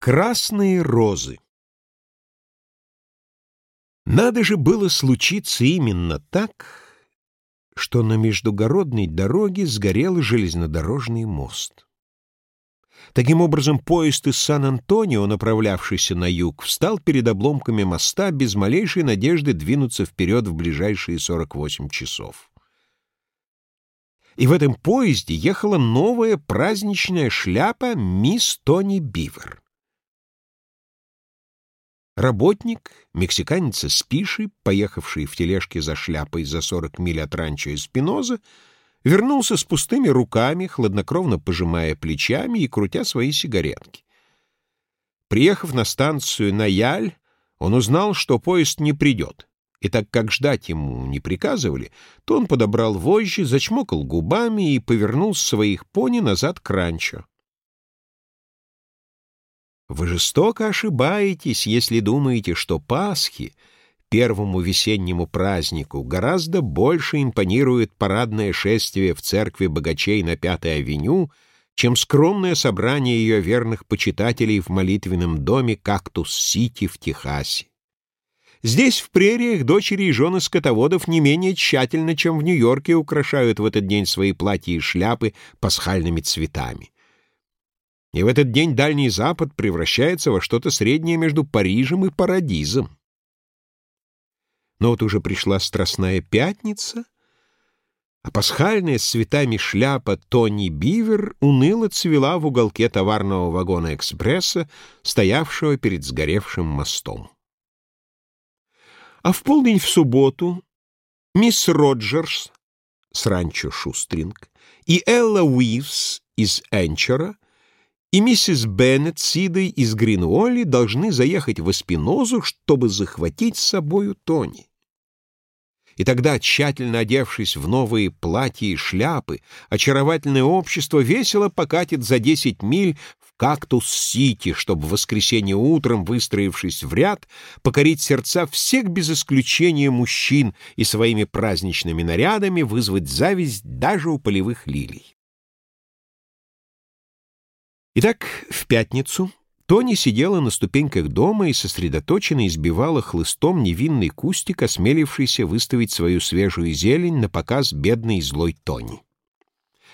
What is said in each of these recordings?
Красные розы Надо же было случиться именно так, что на междугородной дороге сгорел железнодорожный мост. Таким образом, поезд из Сан-Антонио, направлявшийся на юг, встал перед обломками моста без малейшей надежды двинуться вперед в ближайшие 48 часов. И в этом поезде ехала новая праздничная шляпа мисс Тони Бивер. Работник, мексиканец Спиши, поехавший в тележке за шляпой за 40 миль от ранчо Эспиноза, вернулся с пустыми руками, хладнокровно пожимая плечами и крутя свои сигаретки. Приехав на станцию на Яль, он узнал, что поезд не придет, и так как ждать ему не приказывали, то он подобрал вожжи, зачмокал губами и повернул своих пони назад к ранчо. Вы жестоко ошибаетесь, если думаете, что Пасхи, первому весеннему празднику, гораздо больше импонирует парадное шествие в церкви богачей на Пятой авеню, чем скромное собрание ее верных почитателей в молитвенном доме «Кактус-Сити» в Техасе. Здесь, в прериях, дочери и жены скотоводов не менее тщательно, чем в Нью-Йорке, украшают в этот день свои платья и шляпы пасхальными цветами. И в этот день Дальний Запад превращается во что-то среднее между Парижем и Парадизом. Но вот уже пришла Страстная Пятница, а пасхальная с цветами шляпа Тони Бивер уныло цвела в уголке товарного вагона экспресса, стоявшего перед сгоревшим мостом. А в полдень в субботу мисс Роджерс с ранчо Шустринг и Элла Уивс из Энчера — и миссис Беннет с Идой из Гринуолли должны заехать в Эспинозу, чтобы захватить с собою Тони. И тогда, тщательно одевшись в новые платья и шляпы, очаровательное общество весело покатит за десять миль в Кактус-Сити, чтобы в воскресенье утром, выстроившись в ряд, покорить сердца всех без исключения мужчин и своими праздничными нарядами вызвать зависть даже у полевых лилий. Итак, в пятницу Тони сидела на ступеньках дома и сосредоточенно избивала хлыстом невинный кустик, осмелившийся выставить свою свежую зелень на показ бедной злой Тони.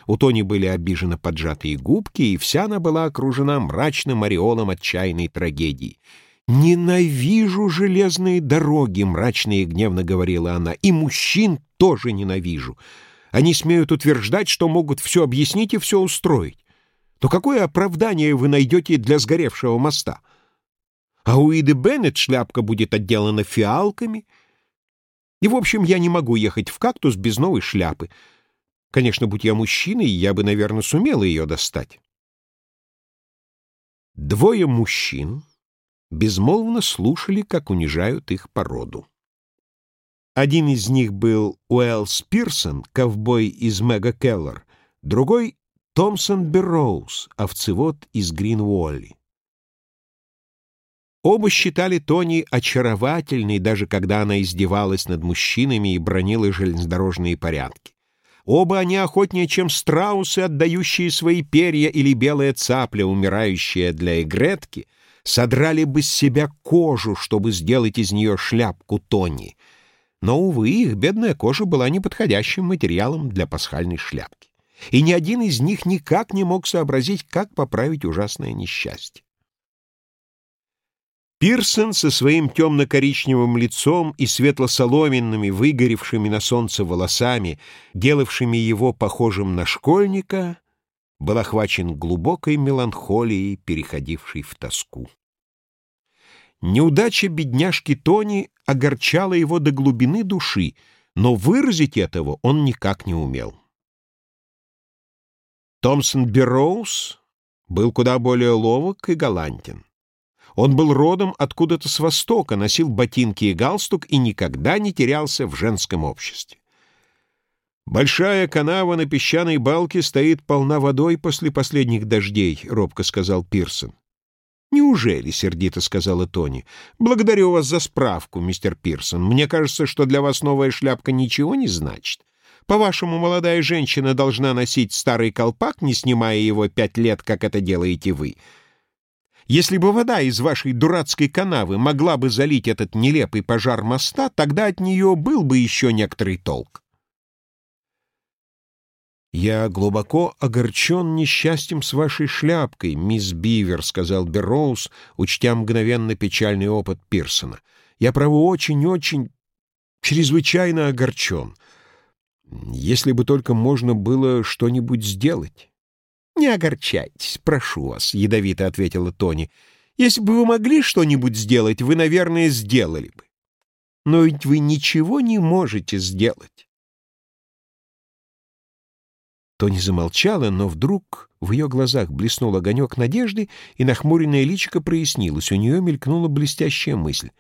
У Тони были обижены поджатые губки, и вся она была окружена мрачным ореолом отчаянной трагедии. «Ненавижу железные дороги», — мрачно и гневно говорила она, — «и мужчин тоже ненавижу. Они смеют утверждать, что могут все объяснить и все устроить то какое оправдание вы найдете для сгоревшего моста? А у Иды Беннет шляпка будет отделана фиалками. И, в общем, я не могу ехать в кактус без новой шляпы. Конечно, будь я мужчиной, я бы, наверное, сумела ее достать. Двое мужчин безмолвно слушали, как унижают их породу. Один из них был Уэллс Пирсон, ковбой из Мега Келлер, другой Томпсон Берроуз, овцевод из Гринволли. Оба считали Тони очаровательной, даже когда она издевалась над мужчинами и бронила железнодорожные порядки. Оба они охотнее, чем страусы, отдающие свои перья, или белая цапля, умирающая для игретки, содрали бы с себя кожу, чтобы сделать из нее шляпку Тони. Но, увы, их бедная кожа была неподходящим материалом для пасхальной шляпки и ни один из них никак не мог сообразить, как поправить ужасное несчастье. Пирсон со своим темно-коричневым лицом и светло-соломенными, выгоревшими на солнце волосами, делавшими его похожим на школьника, был охвачен глубокой меланхолией, переходившей в тоску. Неудача бедняжки Тони огорчала его до глубины души, но выразить этого он никак не умел. Томпсон Берроуз был куда более ловок и галантен. Он был родом откуда-то с востока, носил ботинки и галстук и никогда не терялся в женском обществе. «Большая канава на песчаной балке стоит полна водой после последних дождей», — робко сказал Пирсон. «Неужели?» — сердито сказала Тони. «Благодарю вас за справку, мистер Пирсон. Мне кажется, что для вас новая шляпка ничего не значит. По-вашему, молодая женщина должна носить старый колпак, не снимая его пять лет, как это делаете вы? Если бы вода из вашей дурацкой канавы могла бы залить этот нелепый пожар моста, тогда от нее был бы еще некоторый толк. «Я глубоко огорчен несчастьем с вашей шляпкой, мисс Бивер», — сказал Берроуз, учтя мгновенно печальный опыт Пирсона. «Я, право, очень-очень, чрезвычайно огорчен. Если бы только можно было что-нибудь сделать». «Не огорчайтесь, прошу вас», — ядовито ответила Тони. «Если бы вы могли что-нибудь сделать, вы, наверное, сделали бы. Но ведь вы ничего не можете сделать». Тони замолчала, но вдруг в ее глазах блеснул огонек надежды, и нахмуренное личико прояснилось. У нее мелькнула блестящая мысль.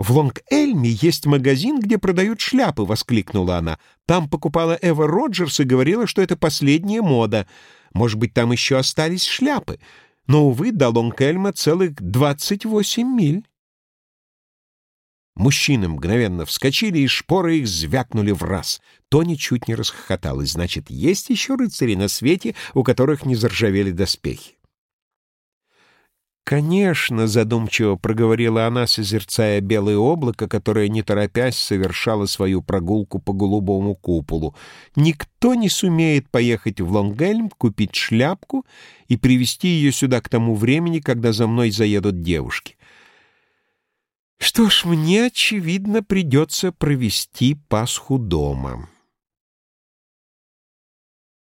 «В Лонг-Эльме есть магазин, где продают шляпы», — воскликнула она. «Там покупала Эва Роджерс и говорила, что это последняя мода. Может быть, там еще остались шляпы. Но, увы, до Лонг-Эльма целых двадцать восемь миль». Мужчины мгновенно вскочили, и шпоры их звякнули в раз. Тони чуть не расхохоталась. Значит, есть еще рыцари на свете, у которых не заржавели доспехи. «Конечно», — задумчиво проговорила она, созерцая белое облако, которое, не торопясь, совершало свою прогулку по голубому куполу. «Никто не сумеет поехать в Лонгельм, купить шляпку и привезти ее сюда к тому времени, когда за мной заедут девушки. Что ж, мне, очевидно, придется провести Пасху дома.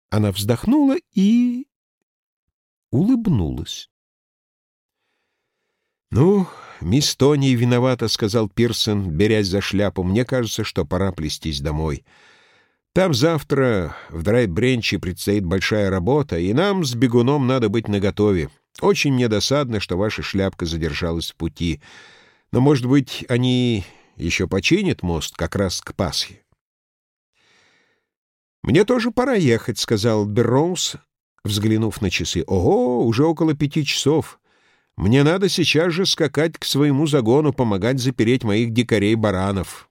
Она вздохнула и улыбнулась. «Ну, мисс Тони виновата», — сказал Пирсон, берясь за шляпу. «Мне кажется, что пора плестись домой. Там завтра в Драйбренче предстоит большая работа, и нам с бегуном надо быть наготове. Очень мне досадно, что ваша шляпка задержалась в пути». Но, может быть, они еще починят мост как раз к Пасхе. «Мне тоже пора ехать», — сказал Берроуз, взглянув на часы. «Ого, уже около пяти часов. Мне надо сейчас же скакать к своему загону, помогать запереть моих дикарей-баранов».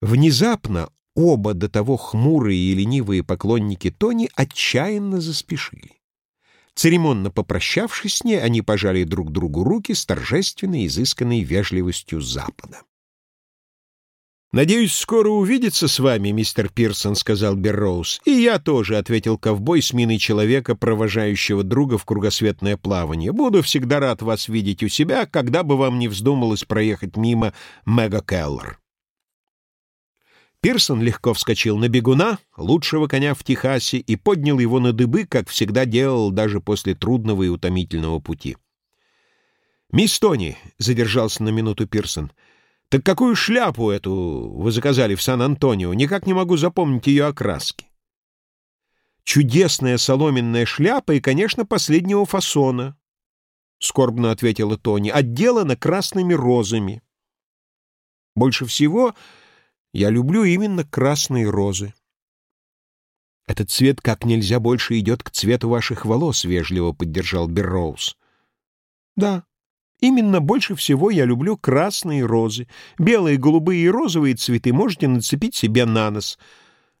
Внезапно оба до того хмурые и ленивые поклонники Тони отчаянно заспешили. Церемонно попрощавшись с ней, они пожали друг другу руки с торжественной, изысканной вежливостью Запада. «Надеюсь, скоро увидеться с вами, мистер Пирсон», — сказал Берроуз. «И я тоже», — ответил ковбой с миной человека, провожающего друга в кругосветное плавание. «Буду всегда рад вас видеть у себя, когда бы вам не вздумалось проехать мимо Мега Келлер». Пирсон легко вскочил на бегуна, лучшего коня в Техасе, и поднял его на дыбы, как всегда делал даже после трудного и утомительного пути. «Мисс Тони», — задержался на минуту Пирсон, — «так какую шляпу эту вы заказали в Сан-Антонио? Никак не могу запомнить ее окраски». «Чудесная соломенная шляпа и, конечно, последнего фасона», — скорбно ответила Тони, — «отделана красными розами». Больше всего я люблю именно красные розы. Этот цвет как нельзя больше идет к цвету ваших волос, — вежливо поддержал Берроуз. Да, именно больше всего я люблю красные розы. Белые, голубые и розовые цветы можете нацепить себе на нос.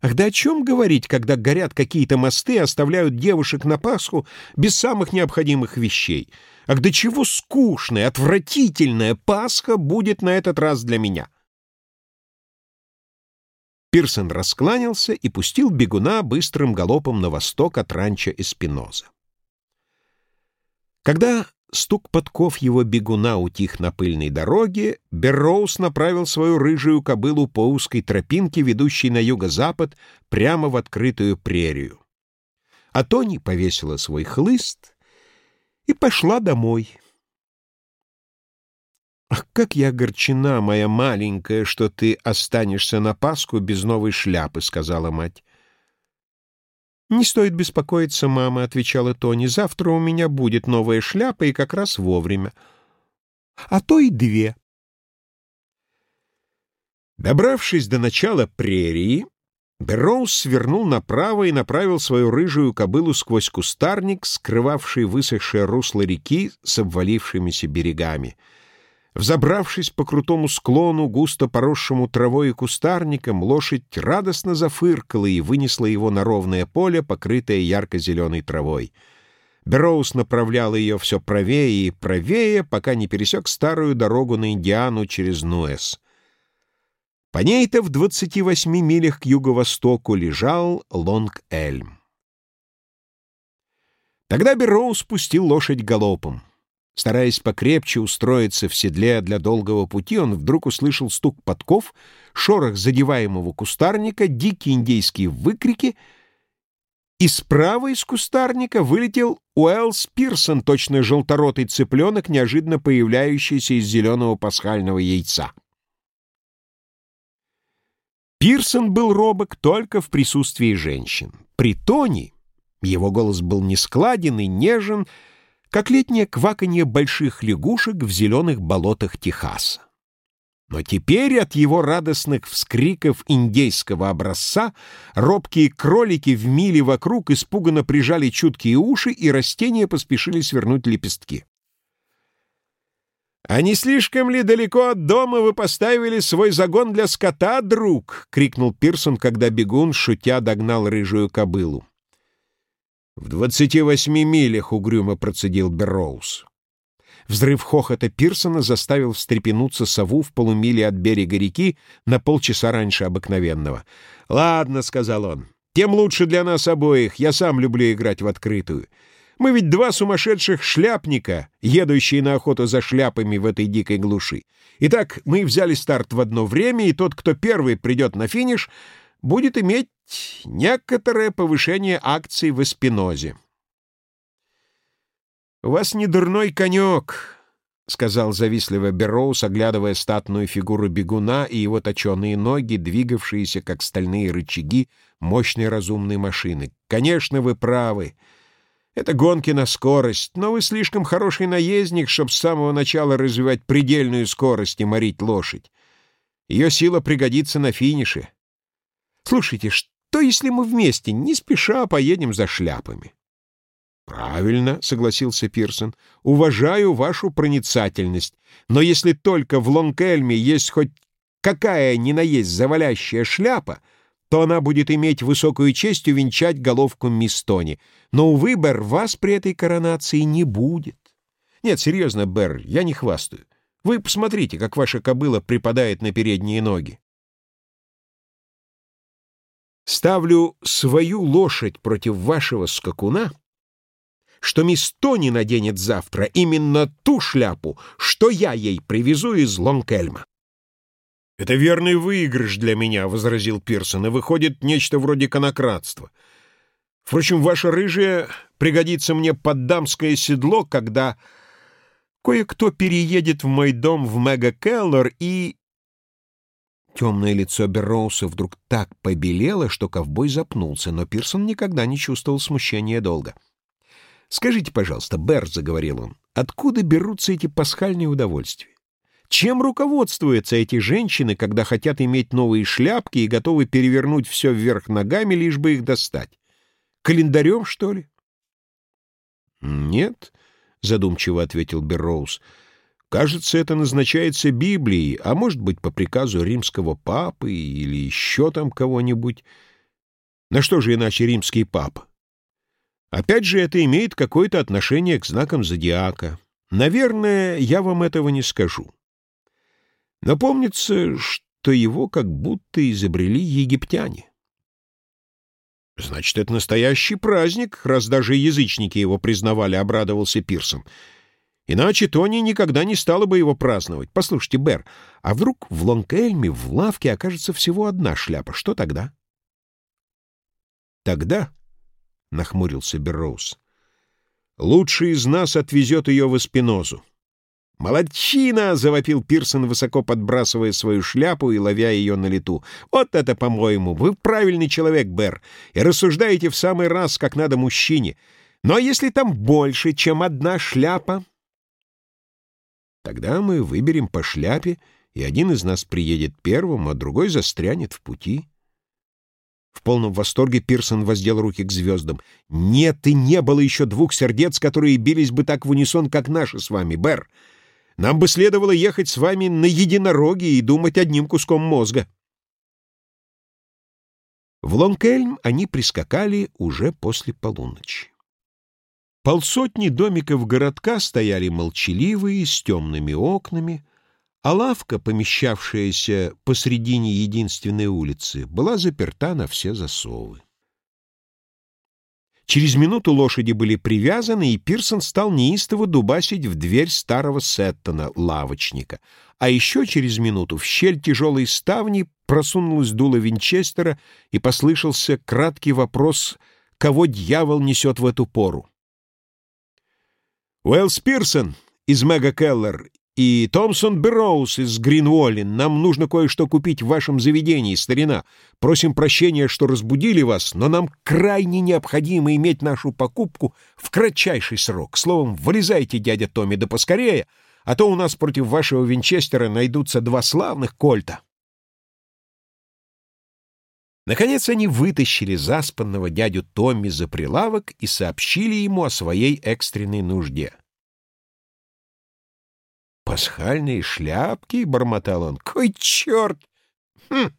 Ах, да о чем говорить, когда горят какие-то мосты оставляют девушек на Пасху без самых необходимых вещей? Ах, да чего скучная, отвратительная Пасха будет на этот раз для меня!» Пирсон раскланялся и пустил бегуна быстрым галопом на восток от ранчо Эспиноза. Когда стук подков его бегуна утих на пыльной дороге, Берроуз направил свою рыжую кобылу по узкой тропинке, ведущей на юго-запад, прямо в открытую прерию. А Тони повесила свой хлыст и пошла домой. «Ах, как я огорчена, моя маленькая, что ты останешься на Пасху без новой шляпы», — сказала мать. «Не стоит беспокоиться, мама», — отвечала Тони. «Завтра у меня будет новая шляпа и как раз вовремя. А то и две». Добравшись до начала прерии, Берроуз свернул направо и направил свою рыжую кобылу сквозь кустарник, скрывавший высохшее русло реки с обвалившимися берегами — Взобравшись по крутому склону, густо поросшему травой и кустарником, лошадь радостно зафыркала и вынесла его на ровное поле, покрытое ярко-зеленой травой. Берроуз направлял ее все правее и правее, пока не пересек старую дорогу на Индиану через Нуэс. По ней-то в 28 милях к юго-востоку лежал Лонг-Эльм. Тогда Берроуз спустил лошадь галопом. Стараясь покрепче устроиться в седле для долгого пути, он вдруг услышал стук подков, шорох задеваемого кустарника, дикие индейские выкрики, и справа из кустарника вылетел Уэллс Пирсон, точно желторотый цыпленок, неожиданно появляющийся из зеленого пасхального яйца. Пирсон был робок только в присутствии женщин. При Тони его голос был нескладен и нежен, как летнее кваканье больших лягушек в зеленых болотах Техаса. Но теперь от его радостных вскриков индейского образца робкие кролики в миле вокруг испуганно прижали чуткие уши, и растения поспешили свернуть лепестки. «А не слишком ли далеко от дома вы поставили свой загон для скота, друг?» — крикнул Пирсон, когда бегун, шутя, догнал рыжую кобылу. «В двадцати восьми милях угрюмо процедил Берроуз. Взрыв хохота Пирсона заставил встрепенуться сову в полумиле от берега реки на полчаса раньше обыкновенного. «Ладно», — сказал он, — «тем лучше для нас обоих. Я сам люблю играть в открытую. Мы ведь два сумасшедших шляпника, едущие на охоту за шляпами в этой дикой глуши. Итак, мы взяли старт в одно время, и тот, кто первый придет на финиш, будет иметь некоторое повышение акций в эспинозе. «У вас не дурной конек», — сказал завистливо Берроуз, оглядывая статную фигуру бегуна и его точеные ноги, двигавшиеся, как стальные рычаги, мощной разумной машины. «Конечно, вы правы. Это гонки на скорость, но вы слишком хороший наездник, чтобы с самого начала развивать предельную скорость и морить лошадь. Ее сила пригодится на финише. Слушайте, что если мы вместе, не спеша, поедем за шляпами? «Правильно», — согласился Пирсон, — «уважаю вашу проницательность, но если только в Лонкельме есть хоть какая ни на есть завалящая шляпа, то она будет иметь высокую честь увенчать головку мисс Тони. Но, увы, Бер, вас при этой коронации не будет. Нет, серьезно, Бер, я не хвастаю. Вы посмотрите, как ваша кобыла припадает на передние ноги. Ставлю свою лошадь против вашего скакуна, что мисс Тони наденет завтра именно ту шляпу, что я ей привезу из Лонкельма. «Это верный выигрыш для меня», — возразил Пирсон, — «и выходит нечто вроде конократства. Впрочем, ваша рыжая пригодится мне под дамское седло, когда кое-кто переедет в мой дом в Мега Келлер и...» Темное лицо Берроуса вдруг так побелело, что ковбой запнулся, но Пирсон никогда не чувствовал смущения долго. «Скажите, пожалуйста, Берр, — заговорил он, — откуда берутся эти пасхальные удовольствия? Чем руководствуются эти женщины, когда хотят иметь новые шляпки и готовы перевернуть все вверх ногами, лишь бы их достать? Календарем, что ли?» «Нет», — задумчиво ответил Берроуз, — Кажется, это назначается Библией, а может быть, по приказу римского папы или еще там кого-нибудь. На что же иначе римский папа? Опять же, это имеет какое-то отношение к знакам зодиака. Наверное, я вам этого не скажу. Но помнится, что его как будто изобрели египтяне. «Значит, это настоящий праздник, раз даже язычники его признавали», — обрадовался Пирсон. Иначе Тони никогда не стала бы его праздновать. Послушайте, Бер, а вдруг в Лонг-Эльме в лавке окажется всего одна шляпа? Что тогда? Тогда, — нахмурился Берроуз, — лучший из нас отвезет ее в Эспинозу. «Молодчина!» — завопил Пирсон, высоко подбрасывая свою шляпу и ловя ее на лету. «Вот это, по-моему! Вы правильный человек, Бер, и рассуждаете в самый раз, как надо мужчине. Но если там больше, чем одна шляпа, Тогда мы выберем по шляпе, и один из нас приедет первым, а другой застрянет в пути. В полном восторге Пирсон воздел руки к звездам. «Нет и не было еще двух сердец, которые бились бы так в унисон, как наши с вами, Бэр. Нам бы следовало ехать с вами на единороге и думать одним куском мозга». В Лонкельм они прискакали уже после полуночи. Полсотни домиков городка стояли молчаливые, с темными окнами, а лавка, помещавшаяся посредине единственной улицы, была заперта на все засовы. Через минуту лошади были привязаны, и Пирсон стал неистово дубасить в дверь старого Сеттона, лавочника. А еще через минуту в щель тяжелой ставни просунулась дуло Винчестера, и послышался краткий вопрос, кого дьявол несет в эту пору. «Уэллс Пирсон из Мега Келлер и Томпсон Берроуз из Гринволлин. Нам нужно кое-что купить в вашем заведении, старина. Просим прощения, что разбудили вас, но нам крайне необходимо иметь нашу покупку в кратчайший срок. Словом, вылезайте, дядя Томми, да поскорее, а то у нас против вашего Винчестера найдутся два славных кольта». Наконец они вытащили заспанного дядю Томми за прилавок и сообщили ему о своей экстренной нужде. «Пасхальные шляпки?» — бормотал он. «Кой черт!» хм.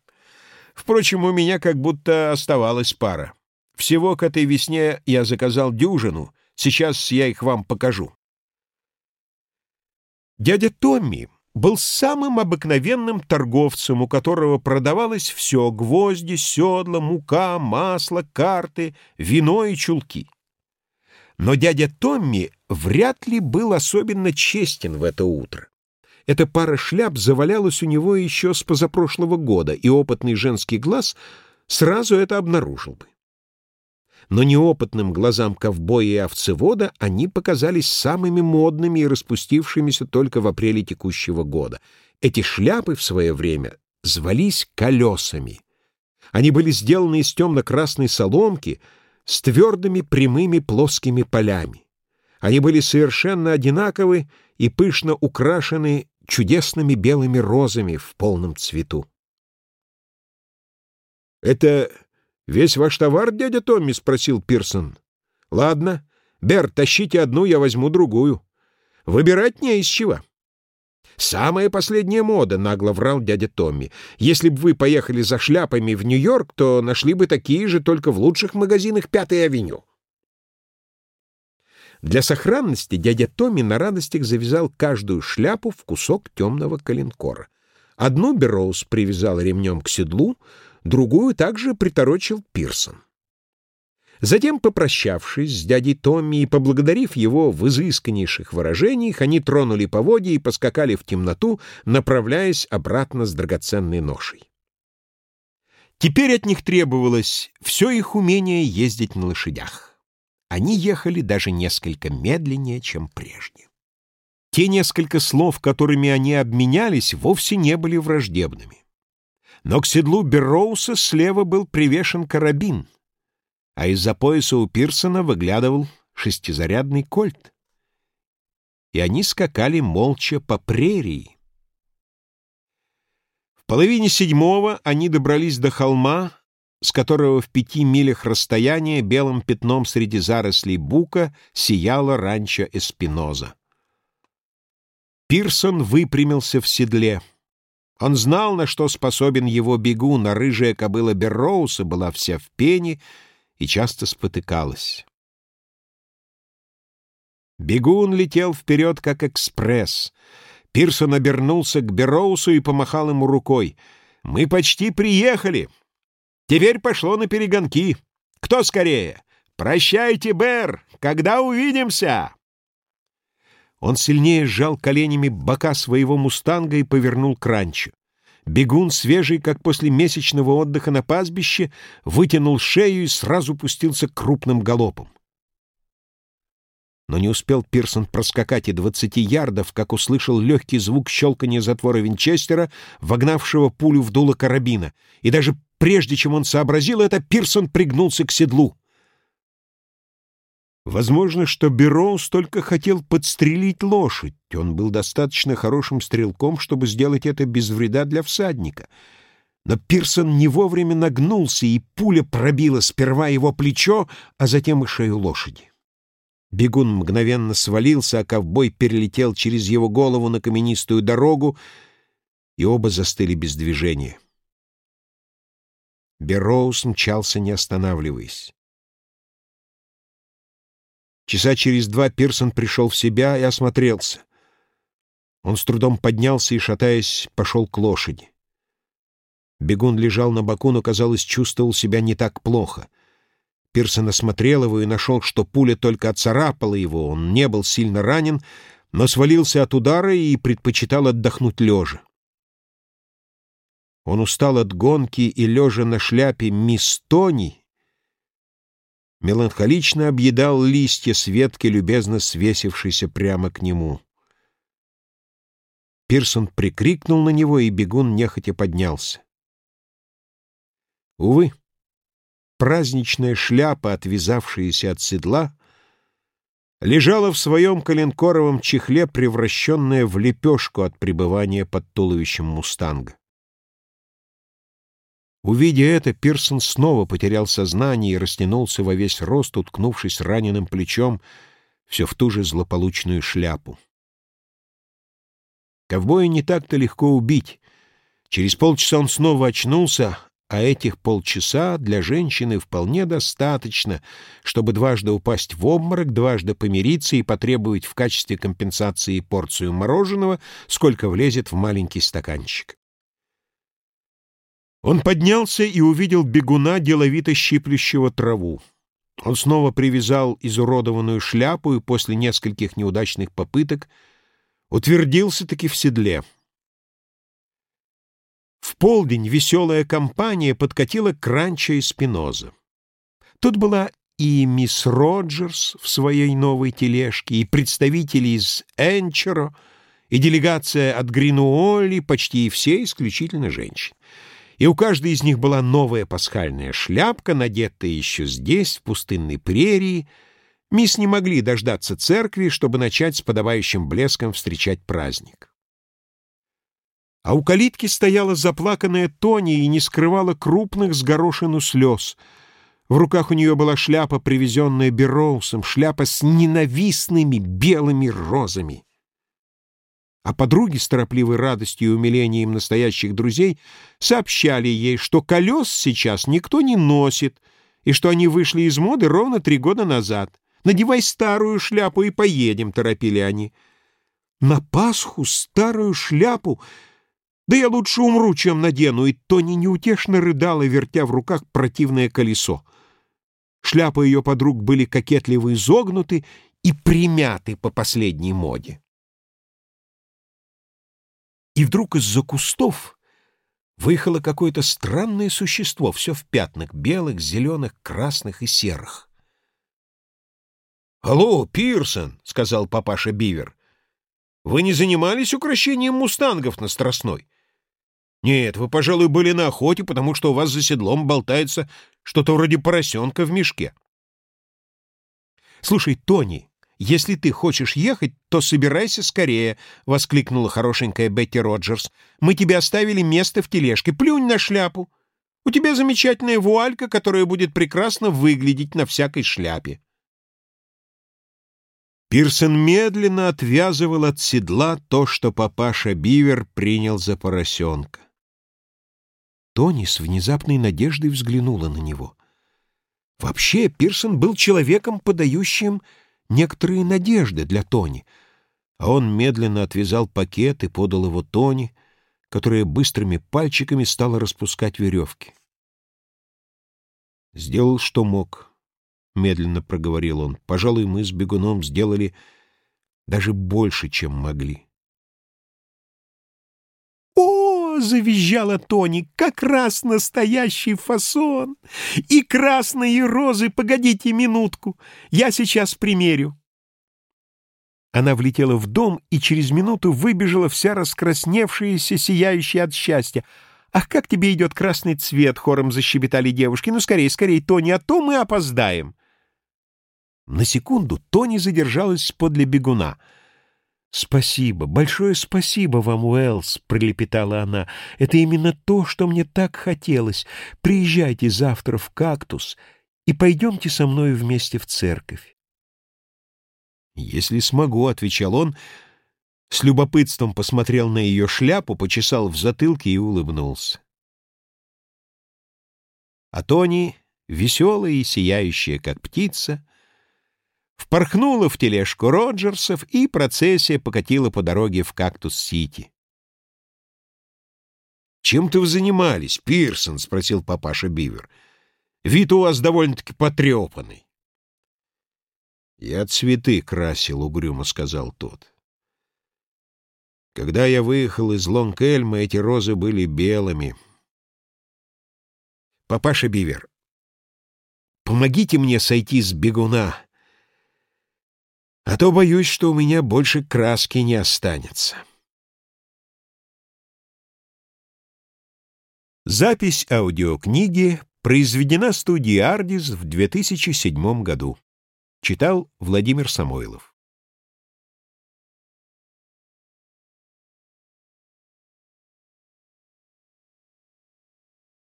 Впрочем, у меня как будто оставалась пара. Всего к этой весне я заказал дюжину. Сейчас я их вам покажу. Дядя Томми был самым обыкновенным торговцем, у которого продавалось все — гвозди, седла, мука, масло, карты, вино и чулки. Но дядя Томми вряд ли был особенно честен в это утро. Эта пара шляп завалялась у него еще с позапрошлого года, и опытный женский глаз сразу это обнаружил бы. Но неопытным глазам ковбоя и овцевода они показались самыми модными и распустившимися только в апреле текущего года. Эти шляпы в свое время звались колесами. Они были сделаны из темно-красной соломки — с твердыми прямыми плоскими полями. Они были совершенно одинаковы и пышно украшены чудесными белыми розами в полном цвету. «Это весь ваш товар, дядя Томми?» — спросил Пирсон. «Ладно. Бер, тащите одну, я возьму другую. Выбирать не из чего». «Самая последняя мода», — нагло врал дядя Томми. «Если бы вы поехали за шляпами в Нью-Йорк, то нашли бы такие же только в лучших магазинах Пятой авеню». Для сохранности дядя Томми на радостях завязал каждую шляпу в кусок темного коленкора. Одну Берроуз привязал ремнем к седлу, другую также приторочил Пирсон. Затем, попрощавшись с дядей Томми и поблагодарив его в изысканнейших выражениях, они тронули поводья и поскакали в темноту, направляясь обратно с драгоценной ношей. Теперь от них требовалось все их умение ездить на лошадях. Они ехали даже несколько медленнее, чем прежде. Те несколько слов, которыми они обменялись, вовсе не были враждебными. Но к седлу Берроуса слева был привешен карабин — а из-за пояса у Пирсона выглядывал шестизарядный кольт. И они скакали молча по прерии. В половине седьмого они добрались до холма, с которого в пяти милях расстояния белым пятном среди зарослей бука сияла ранчо Эспиноза. Пирсон выпрямился в седле. Он знал, на что способен его бегун, а рыжая кобыла Берроуса была вся в пене, и часто спотыкалась. Бегун летел вперед, как экспресс. Пирсон обернулся к Бероусу и помахал ему рукой. «Мы почти приехали. Теперь пошло на перегонки. Кто скорее? Прощайте, Бер! Когда увидимся?» Он сильнее сжал коленями бока своего мустанга и повернул к ранчо. Бегун, свежий, как после месячного отдыха на пастбище, вытянул шею и сразу пустился крупным галопом. Но не успел Пирсон проскакать и двадцати ярдов, как услышал легкий звук щелкания затвора винчестера, вогнавшего пулю в дуло карабина. И даже прежде чем он сообразил это, Пирсон пригнулся к седлу. Возможно, что Бероуз только хотел подстрелить лошадь. Он был достаточно хорошим стрелком, чтобы сделать это без вреда для всадника. Но Пирсон не вовремя нагнулся, и пуля пробила сперва его плечо, а затем и шею лошади. Бегун мгновенно свалился, а ковбой перелетел через его голову на каменистую дорогу, и оба застыли без движения. Бероуз мчался, не останавливаясь. Часа через два Пирсон пришел в себя и осмотрелся. Он с трудом поднялся и, шатаясь, пошел к лошади. Бегун лежал на боку, но, казалось, чувствовал себя не так плохо. Пирсон осмотрел его и нашел, что пуля только отцарапала его, он не был сильно ранен, но свалился от удара и предпочитал отдохнуть лежа. Он устал от гонки и, лежа на шляпе мисс Тони, меланхолично объедал листья с ветки, любезно свесившейся прямо к нему. Пирсон прикрикнул на него, и бегун нехотя поднялся. Увы, праздничная шляпа, отвязавшаяся от седла, лежала в своем коленкоровом чехле, превращенная в лепешку от пребывания под туловищем мустанга. Увидя это, Пирсон снова потерял сознание и растянулся во весь рост, уткнувшись раненым плечом все в ту же злополучную шляпу. Ковбоя не так-то легко убить. Через полчаса он снова очнулся, а этих полчаса для женщины вполне достаточно, чтобы дважды упасть в обморок, дважды помириться и потребовать в качестве компенсации порцию мороженого, сколько влезет в маленький стаканчик. Он поднялся и увидел бегуна, деловито щиплющего траву. Он снова привязал изуродованную шляпу и после нескольких неудачных попыток утвердился-таки в седле. В полдень веселая компания подкатила к ранчо и Спиноза. Тут была и мисс Роджерс в своей новой тележке, и представители из Энчеро, и делегация от Гринуолли, почти все исключительно женщин и у каждой из них была новая пасхальная шляпка, надетая еще здесь, в пустынной прерии. Мисс не могли дождаться церкви, чтобы начать с подавающим блеском встречать праздник. А у калитки стояла заплаканная Тони и не скрывала крупных с горошину слез. В руках у нее была шляпа, привезенная Бероусом, шляпа с ненавистными белыми розами а подруги с торопливой радостью и умилением настоящих друзей сообщали ей, что колес сейчас никто не носит, и что они вышли из моды ровно три года назад. «Надевай старую шляпу и поедем», — торопили они. «На Пасху старую шляпу? Да я лучше умру, чем надену», и Тони неутешно рыдала, вертя в руках противное колесо. Шляпы ее подруг были кокетливо изогнуты и примяты по последней моде. И вдруг из-за кустов выехало какое-то странное существо, все в пятнах, белых, зеленых, красных и серых. «Алло, Пирсон!» — сказал папаша Бивер. «Вы не занимались украшением мустангов на Страстной?» «Нет, вы, пожалуй, были на охоте, потому что у вас за седлом болтается что-то вроде поросенка в мешке». «Слушай, Тони, «Если ты хочешь ехать, то собирайся скорее», — воскликнула хорошенькая Бетти Роджерс. «Мы тебе оставили место в тележке. Плюнь на шляпу. У тебя замечательная вуалька, которая будет прекрасно выглядеть на всякой шляпе». Пирсон медленно отвязывал от седла то, что папаша Бивер принял за поросенка. Тони с внезапной надеждой взглянула на него. Вообще, Пирсон был человеком, подающим некоторые надежды для Тони, а он медленно отвязал пакет и подал его Тони, которая быстрыми пальчиками стала распускать веревки. «Сделал, что мог», — медленно проговорил он. «Пожалуй, мы с бегуном сделали даже больше, чем могли». Завизжала Тони. «Как раз настоящий фасон! И красные розы! Погодите минутку! Я сейчас примерю!» Она влетела в дом и через минуту выбежала вся раскрасневшаяся, сияющая от счастья. «Ах, как тебе идет красный цвет!» — хором защебетали девушки. «Ну, скорее, скорее, Тони, а то мы опоздаем!» На секунду Тони задержалась подле бегуна — «Спасибо, большое спасибо вам, Уэллс», — пролепетала она. «Это именно то, что мне так хотелось. Приезжайте завтра в «Кактус» и пойдемте со мной вместе в церковь». «Если смогу», — отвечал он, с любопытством посмотрел на ее шляпу, почесал в затылке и улыбнулся. А Тони, веселая и сияющая, как птица, Впорхнула в тележку Роджерсов, и процессия покатила по дороге в Кактус-Сити. «Чем ты вы занимались, Пирсон?» — спросил папаша Бивер. «Вид у вас довольно-таки потрепанный». «Я цветы красил», — угрюмо сказал тот. «Когда я выехал из Лонг-Эльма, эти розы были белыми». «Папаша Бивер, помогите мне сойти с бегуна, а то боюсь, что у меня больше краски не останется». Запись аудиокниги произведена студией «Ардис» в 2007 году. Читал Владимир Самойлов.